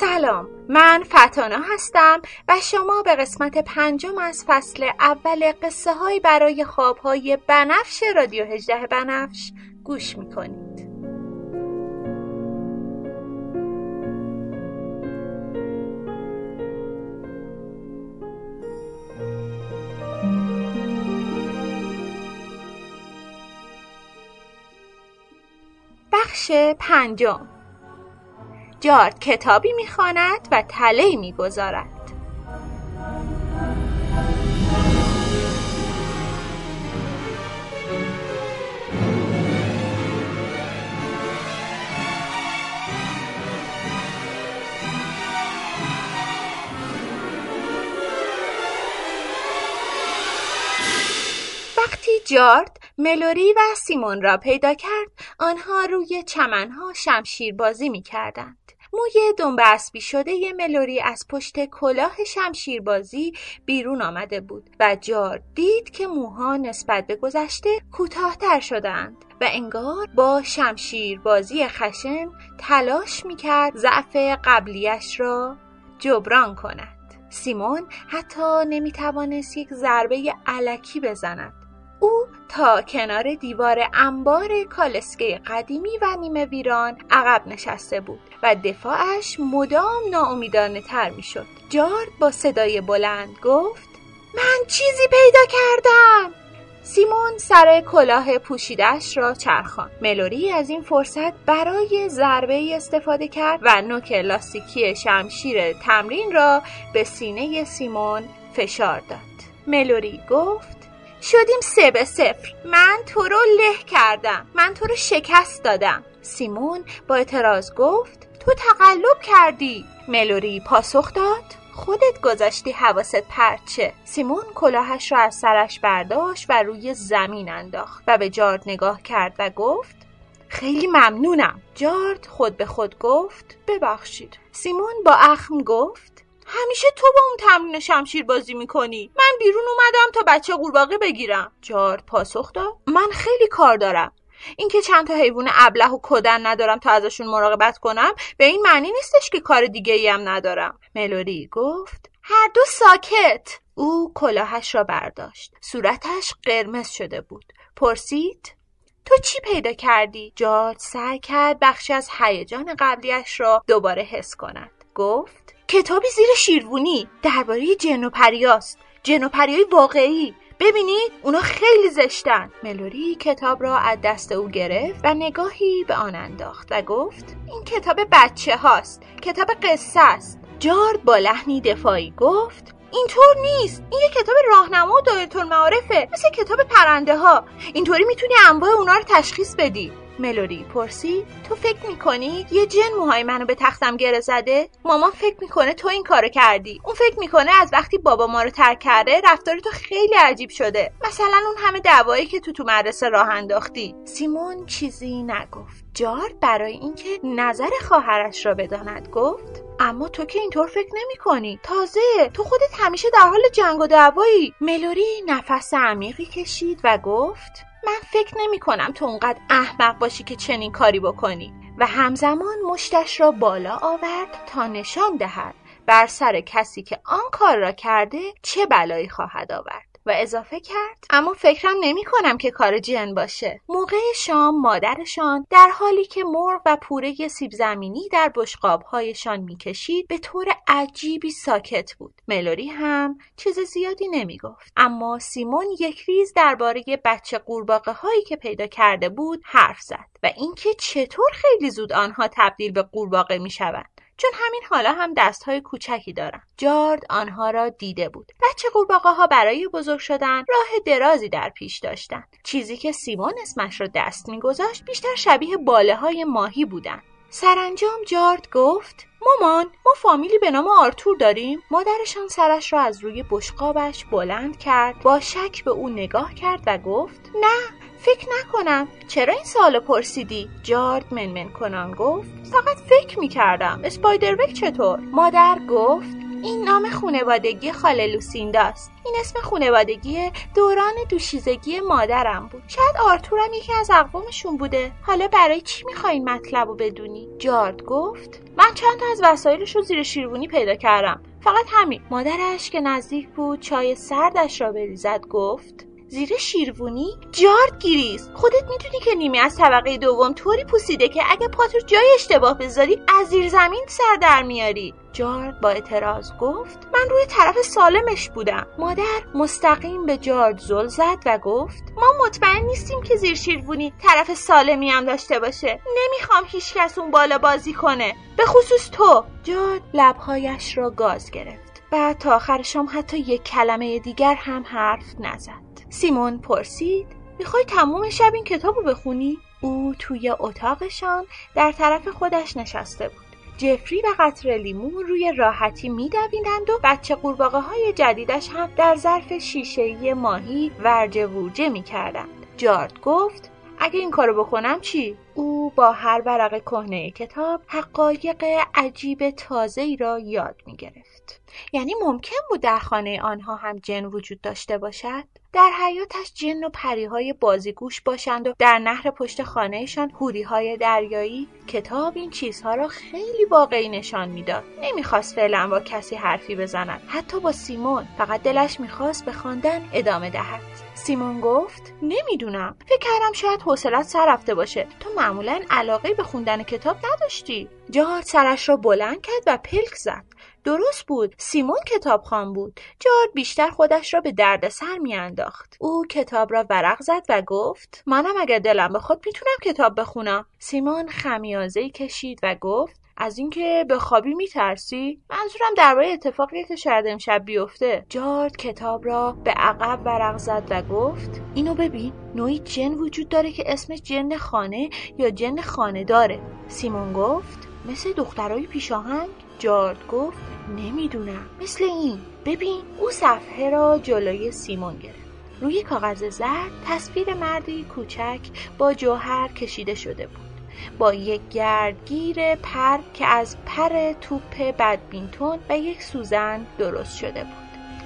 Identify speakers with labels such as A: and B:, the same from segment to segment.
A: سلام من فتانا هستم و شما به قسمت پنجم از فصل اول قصه های برای خواب های بنفش رادیو هجده بنفش گوش می‌کنید. بخش پنجم. جارد کتابی می‌خواند و تله می‌گذارد. وقتی جارد ملوری و سیمون را پیدا کرد. آنها روی چمنها شمشیر بازی می کردند. موی دنبه شده ملوری از پشت کلاه شمشیربازی بیرون آمده بود و جار دید که موها نسبت به گذشته کوتاهتر شدند و انگار با شمشیربازی خشن تلاش می‌کرد ضعف قبلیش را جبران کند. سیمون حتی نمی‌توانست یک ضربه علکی بزند. او تا کنار دیوار انبار کالسکه قدیمی و نیمه ویران عقب نشسته بود و دفاعش مدام ناامیدانه تر می شد. جارد با صدای بلند گفت من چیزی پیدا کردم. سیمون سر کلاه پوشیدش را چرخان ملوری از این فرصت برای ضربه استفاده کرد و نوک لاستیکی شمشیر تمرین را به سینه سیمون فشار داد. ملوری گفت شدیم سه به صفر. من تو رو له کردم. من تو رو شکست دادم. سیمون با اعتراض گفت تو تقلب کردی. ملوری پاسخ داد. خودت گذاشتی حواست پرچه. سیمون کلاهش را از سرش برداشت و روی زمین انداخت و به جارد نگاه کرد و گفت خیلی ممنونم. جارد خود به خود گفت ببخشید. سیمون با اخم گفت همیشه تو با اون تمرین شمشیر بازی می‌کنی. من بیرون اومدم تا بچه قورباغه بگیرم. جارد پاسخ داد. من خیلی کار دارم. اینکه چند تا حیوان ابله و کدن ندارم تا ازشون مراقبت کنم به این معنی نیستش که کار دیگه ای هم ندارم. ملوری گفت هر دو ساکت. او کلاهش را برداشت. صورتش قرمز شده بود. پرسید تو چی پیدا کردی؟ جارد سعی کرد بخشی از هیجان قبلیش را دوباره حس کند. گفت کتابی زیر شیروونی درباره جن و پریاست. جن و پریای واقعی. ببینید اونا خیلی زشتن. ملوری کتاب را از دست او گرفت و نگاهی به آن انداخت و گفت این کتاب بچه هاست. کتاب قصه است. جارد با لحنی دفاعی گفت اینطور نیست. این یه کتاب راهنما و دایره مثل کتاب پرنده ها اینطوری می‌تونی انواع اونا رو تشخیص بدی. ملوری پرسی؟ تو فکر می‌کنی یه جن موهای منو به تختم گره زده؟ مامان فکر می‌کنه تو این کارو کردی. اون فکر می‌کنه از وقتی بابا ما رو ترک کرده رفتار تو خیلی عجیب شده. مثلا اون همه دعوایی که تو تو مدرسه راه انداختی. سیمون چیزی نگفت. جارد برای اینکه نظر خواهرش را بداند. گفت اما تو که اینطور فکر نمی کنی تازه تو خودت همیشه در حال جنگ و دعوایی. ملوری نفس عمیقی کشید و گفت من فکر نمی کنم تو اونقدر احمق باشی که چنین کاری بکنی. و همزمان مشتش را بالا آورد تا نشان دهد بر سر کسی که آن کار را کرده چه بلایی خواهد آورد. و اضافه کرد اما فکرم نمی کنم که کار جن باشه. موقع شام مادرشان در حالی که مرغ و پوره سیب زمینی در بشقابهایشان می‌کشید به طور عجیبی ساکت بود. ملوری هم چیز زیادی نمی گفت اما سیمون یک ریز درباره بچه قورباغه هایی که پیدا کرده بود حرف زد. و اینکه چطور خیلی زود آنها تبدیل به قورباغه می شوند چون همین حالا هم دست های کوچکی دارن. جارد آنها را دیده بود. بچه قورباغه ها برای بزرگ شدن راه درازی در پیش داشتند چیزی که سیمون اسمش را دست میگذاشت بیشتر شبیه باله های ماهی بودن. سرانجام جارد گفت مامان ما فامیلی به نام آرتور داریم. مادرشان سرش را از روی بشقابش بلند کرد با شک به او نگاه کرد و گفت نه فکر نکنم. چرا این سوالو پرسیدی؟ جارد منمن کنان گفت فقط فکر می‌کردم. اسپایدروک چطور؟ مادر گفت این نام خونوادگی خاله لوسینداست. این اسم خونوادگی دوران دوشیزگی مادرم بود. شاید آرتورم یکی از اقوامشون بوده. حالا برای چی می‌خواین مطلب رو بدونی؟ جارد گفت من چند تا از وسایلش رو زیر شیروانی پیدا کردم. فقط همین. مادرش که نزدیک بود چای سردش را بریزد گفت زیر شیروانی جارد گیریز خودت می‌دونی که نیمی از طبقه دوم طوری پوسیده که اگه پاتو جای اشتباه بذاری از زیر زمین سر در میاری. جارد با اعتراض گفت من روی طرف سالمش بودم. مادر مستقیم به جارد زل زد و گفت ما مطمئن نیستیم که زیر شیروانی طرف سالمی هم داشته باشه. نمی‌خوام هیچکس اون بالا بازی کنه. به خصوص تو. جارد لبهایش را گاز گرفت. بعد تا آخر شام حتی یک کلمه دیگر هم حرف نزد. سیمون پرسید می‌خوای تموم شب این کتاب رو بخونی؟ او توی اتاقشان در طرف خودش نشسته بود جفری و قطر لیمو روی راحتی میدویدند و بچه قورباغه های جدیدش هم در ظرف شیشهای ماهی ورجه ورجه می‌کردند جارد گفت اگه این کارو بکنم چی؟ او با هر ورق کهنه کتاب حقایق عجیب تازه ای را یاد می گرفت. یعنی ممکن بود در خانه آنها هم جن وجود داشته باشد؟ در حیاتش جن و پریهای بازیگوش باشند و در نهر پشت خانهشان های دریایی کتاب این چیزها را خیلی واقعی نشان می‌داد. نمی‌خواست فعلا با کسی حرفی بزند. حتی با سیمون. فقط دلش می‌خواست به خواندن ادامه دهد. سیمون گفت نمی‌دونم. فکر کردم شاید حوصلت سر رفته باشه. تو معمولا علاقه به خوندن کتاب نداشتی. جارد سرش را بلند کرد و پلک زد. درست بود. سیمون کتابخوان بود. جارد بیشتر خودش را به دردسر میانداخت. او کتاب را ورق زد و گفت منم اگر دلم بخواد می‌تونم کتاب بخونم. سیمون خمیازه کشید و گفت از اینکه به خوابی میترسی منظورم درباره اتفاقی که شاید امشب بیفته. جارد کتاب را به عقب ورق زد و گفت اینو ببین نوعی جن وجود داره که اسمش جن خانه یا جن خانه داره سیمون گفت مثل دخترای پیشاهنگ جارد گفت نمی‌دونم. مثل این. ببین او صفحه را جلوی سیمون گرفت. روی کاغذ زرد تصویر مردی کوچک با جوهر کشیده شده بود. با یک گردگیر پر که از پر توپ بدبینتون و یک سوزن درست شده بود.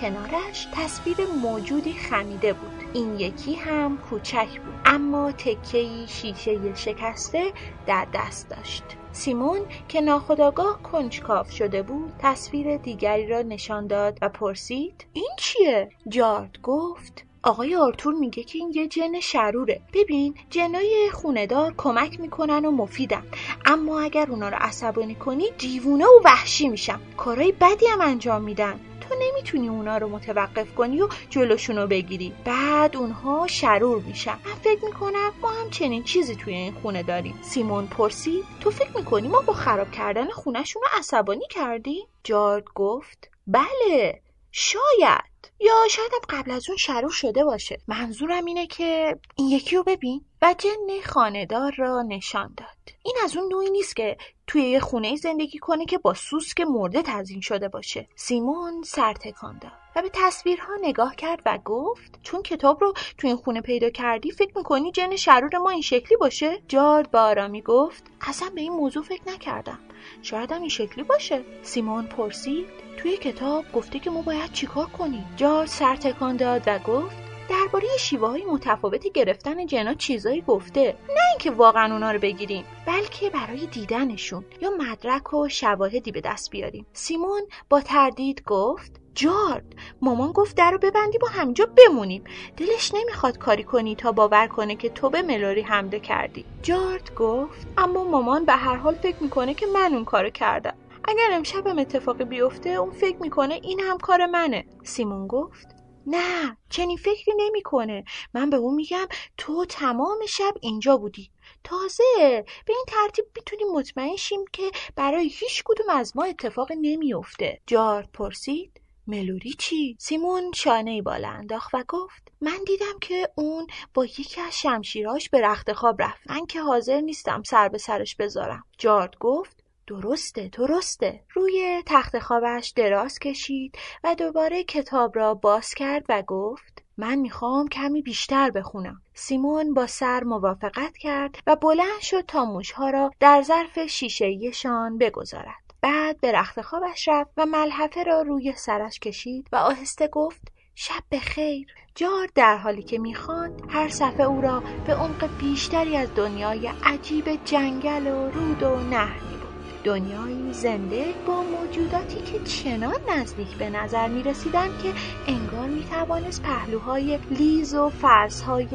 A: کنارش تصویر موجودی خمیده بود. این یکی هم کوچک بود اما تکهی شیشه شکسته در دست داشت. سیمون که ناخداگاه کنجکاف شده بود تصویر دیگری را نشان داد و پرسید این چیه؟ جارد گفت آقای آرتور میگه که این یه جن شروره. ببین جنای خوندار کمک می‌کنن و مفیدن. اما اگر اونا رو عصبانی کنی دیوونه و وحشی میشن. کارای بدی هم انجام میدن. تو نمی‌تونی اونا رو متوقف کنی و جلوشونو بگیری. بعد اونها شرور میشن. من فکر می‌کنم ما هم چنین چیزی توی این خونه داریم. سیمون پرسید تو فکر می‌کنی ما با خراب کردن خونهشون رو عصبانی کردی؟ جارد گفت بله شاید. یا شاید قبل از اون شروع شده باشه. منظورم اینه که این یکی رو ببین. و جن خاندار را نشان داد. این از اون نوعی نیست که توی یه خونه زندگی کنه که با سوسک مرده تزین شده باشه. سیمون سر تکان داد و به تصویرها نگاه کرد و گفت چون کتاب رو تو این خونه پیدا کردی فکر می‌کنی جن شرور ما این شکلی باشه؟ جارد با آرامی گفت اصلا به این موضوع فکر نکردم. شاید هم این شکلی باشه. سیمون پرسید توی کتاب گفته که ما باید چیکار کنیم؟ جارد سر تکان داد و گفت درباره شیوه های متفاوت گرفتن جنا چیزایی گفته. نه اینکه واقعا اونا رو بگیریم بلکه برای دیدنشون یا مدرک و شواهدی به دست بیاریم. سیمون با تردید گفت جارد مامان گفت در رو ببندی با همینجا بمونیم. دلش نمی‌خواد کاری کنی تا باور کنه که تو به ملوری حمله کردی. جارد گفت اما مامان به هر حال فکر می‌کنه که من اون کارو کردم. اگر امشبم اتفاقی بیفته اون فکر می‌کنه این هم کار منه. سیمون گفت نه چنین فکری نمی‌کنه. من به اون میگم تو تمام شب اینجا بودی. تازه به این ترتیب می‌تونیم مطمئن شیم که برای هیچ کدوم از ما اتفاق نمیافته. جارد پرسید. ملوری چی؟ سیمون شانه بالا انداخت و گفت من دیدم که اون با یکی از شمشیراش به رخت خواب رفت. من که حاضر نیستم سر به سرش بذارم. جارد گفت درسته درسته. روی تخت خوابش دراز کشید و دوباره کتاب را باز کرد و گفت من می‌خوام کمی بیشتر بخونم. سیمون با سر موافقت کرد و بلند شد تا موشها را در ظرف شیشهیشان بگذارد. بعد به رخت خوابش رفت و ملحفه را روی سرش کشید و آهسته گفت شب به خیر جار در حالی که می‌خواند هر صفحه او را به عمق بیشتری از دنیای عجیب جنگل و رود و نهر دنیایی زنده با موجوداتی که چنان نزدیک به نظر می رسیدن که انگار می توانست پهلوهای لیز و فرسهای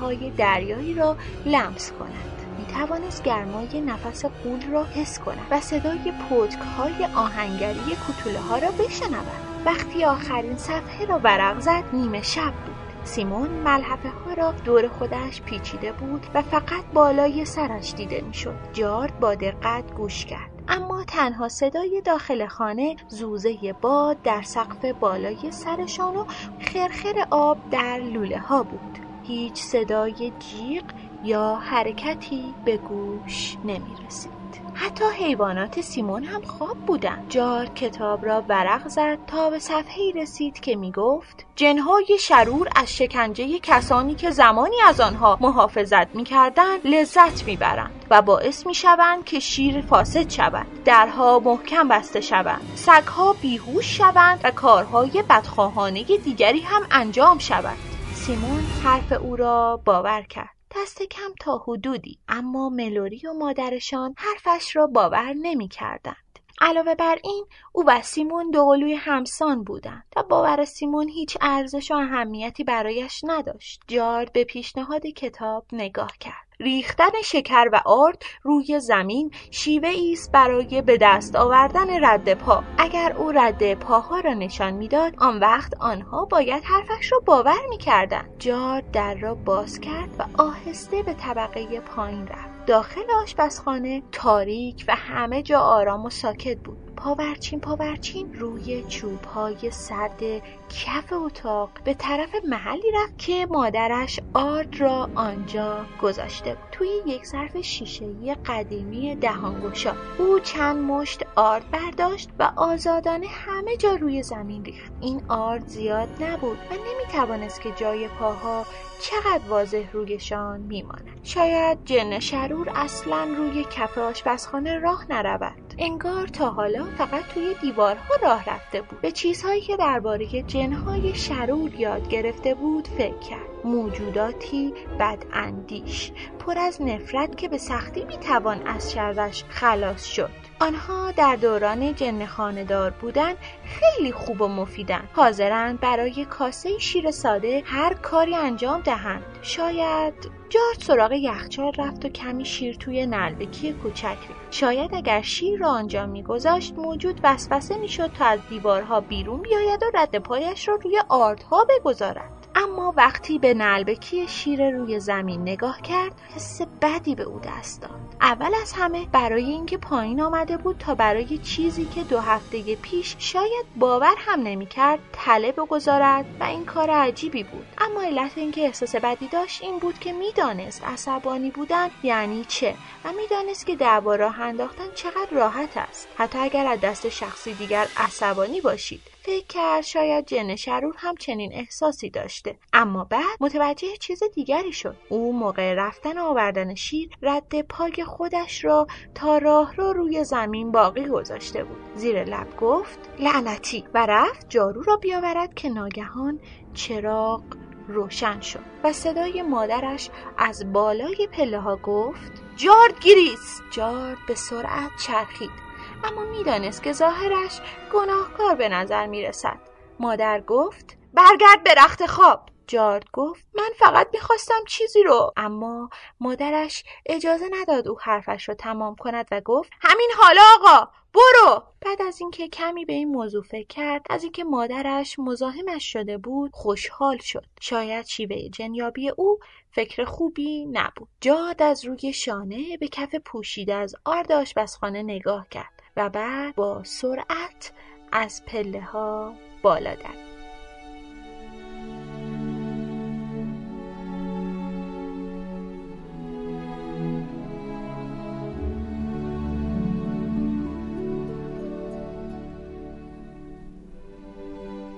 A: های دریایی را لمس کند. می توانست گرمای نفس قول را حس کند و صدای پتک های آهنگری کتوله ها را بشنود. وقتی آخرین صفحه را ورق زد نیمه شب بود. سیمون ملحفه ها را دور خودش پیچیده بود و فقط بالای سرش دیده می‌شد. جارد با دقت گوش کرد. اما تنها صدای داخل خانه زوزه باد در سقف بالای سرشان و خرخر آب در لوله ها بود. هیچ صدای جیغ یا حرکتی به گوش نمی رسید. حتی حیوانات سیمون هم خواب بودند. جار کتاب را ورق زد تا به صفحه رسید که می گفت جنهای شرور از شکنجه کسانی که زمانی از آنها محافظت می کردن لذت می برند و باعث می شوند که شیر فاسد شود درها محکم بسته شوند سگها بیهوش شوند و کارهای بدخواهانه دیگری هم انجام شود سیمون حرف او را باور کرد دست کم تا حدودی اما ملوری و مادرشان حرفش را باور نمی کردند. علاوه بر این او و سیمون دوقلوی همسان بودند و باور سیمون هیچ ارزش و اهمیتی برایش نداشت. جارد به پیشنهاد کتاب نگاه کرد. ریختن شکر و آرد روی زمین شیوه است برای به دست آوردن رد پا. اگر او رد پاها را نشان می‌داد آن وقت آنها باید حرفش را باور می‌کردند. جارد در را باز کرد و آهسته به طبقه پایین رفت. داخل آشپزخانه تاریک و همه جا آرام و ساکت بود. پاورچین پاورچین روی چوب های سرد کف اتاق به طرف محلی رفت که مادرش آرد را آنجا گذاشته بود. توی یک ظرف شیشهای قدیمی دهانگشا او چند مشت آرد برداشت و آزادانه همه جا روی زمین ریخت. این آرد زیاد نبود و نمی‌توانست که جای پاها چقدر واضح رویشان میماند. شاید جن شرور اصلا روی کف آشپزخانه راه نرود. انگار تا حالا فقط توی دیوارها راه رفته بود. به چیزهایی که درباره جنهای شرور یاد گرفته بود فکر کرد. موجوداتی بداندیش. پر از نفرت که به سختی می‌توان از شرش خلاص شد. آنها در دوران جن خاندار بودن خیلی خوب و مفیدن. حاضرند برای کاسه شیر ساده هر کاری انجام دهند. شاید جارد سراغ یخچال رفت و کمی شیر توی نلبکی کوچک ریخت. شاید اگر شیر را آنجا میگذاشت موجود وسوسه می‌شد تا از دیوارها بیرون بیاید و رد پایش را روی آردها بگذارد. اما وقتی به نلبکی شیر روی زمین نگاه کرد حس بدی به او دست داد. اول از همه برای اینکه پایین آمده بود تا برای چیزی که دو هفته پیش شاید باور هم نمی‌کرد تله بگذارد و این کار عجیبی بود. اما علت اینکه احساس بدی داشت این بود که می‌دانست عصبانی بودن یعنی چه و می‌دانست که دعوا راه انداختن چقدر راحت است. حتی اگر از دست شخصی دیگر عصبانی باشید. فکر کرد شاید جن شرور هم چنین احساسی داشته. اما بعد متوجه چیز دیگری شد. او موقع رفتن آوردن شیر رد پای خودش را تا راه را روی زمین باقی گذاشته بود. زیر لب گفت لعنتی. و رفت جارو را بیاورد که ناگهان چراغ روشن شد. و صدای مادرش از بالای پله ها گفت جارد گریس جارد به سرعت چرخید. اما می‌دانست که ظاهرش گناهکار به نظر می رسد. مادر گفت برگرد به رخت خواب. جارد گفت من فقط می‌خواستم چیزی رو. اما مادرش اجازه نداد او حرفش رو تمام کند و گفت همین حالا آقا برو. بعد از اینکه کمی به این موضوع فکر کرد از اینکه مادرش مزاحمش شده بود خوشحال شد. شاید شیوه جنیابی او فکر خوبی نبود. جاد از روی شانه به کف پوشیده از آرد آشپزخانه نگاه کرد. و بعد با سرعت از پله ها بالا در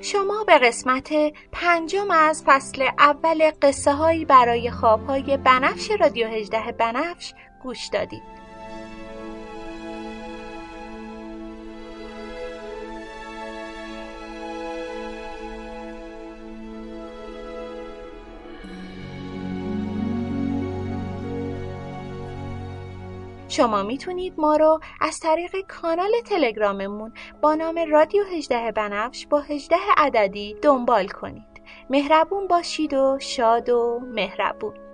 A: شما به قسمت پنجم از فصل اول قصه هایی برای خواب های بنفش رادیو هجده بنفش گوش دادید. شما می‌تونید ما رو از طریق کانال تلگراممون با نام رادیو 18 بنفش با 18 عددی دنبال کنید. مهربون باشید و شاد و مهربون.